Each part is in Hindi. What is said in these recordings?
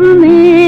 में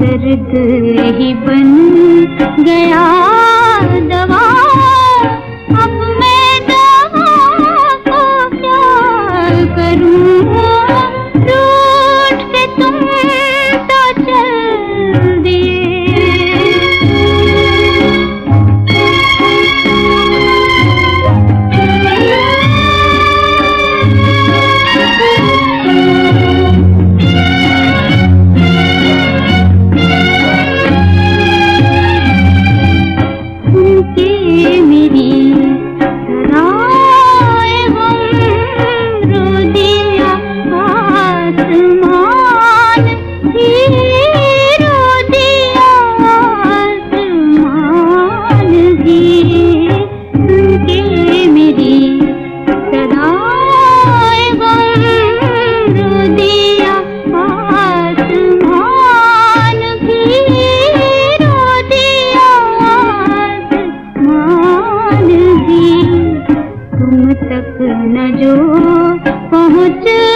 दर्द ही बन गया। जो पहुँच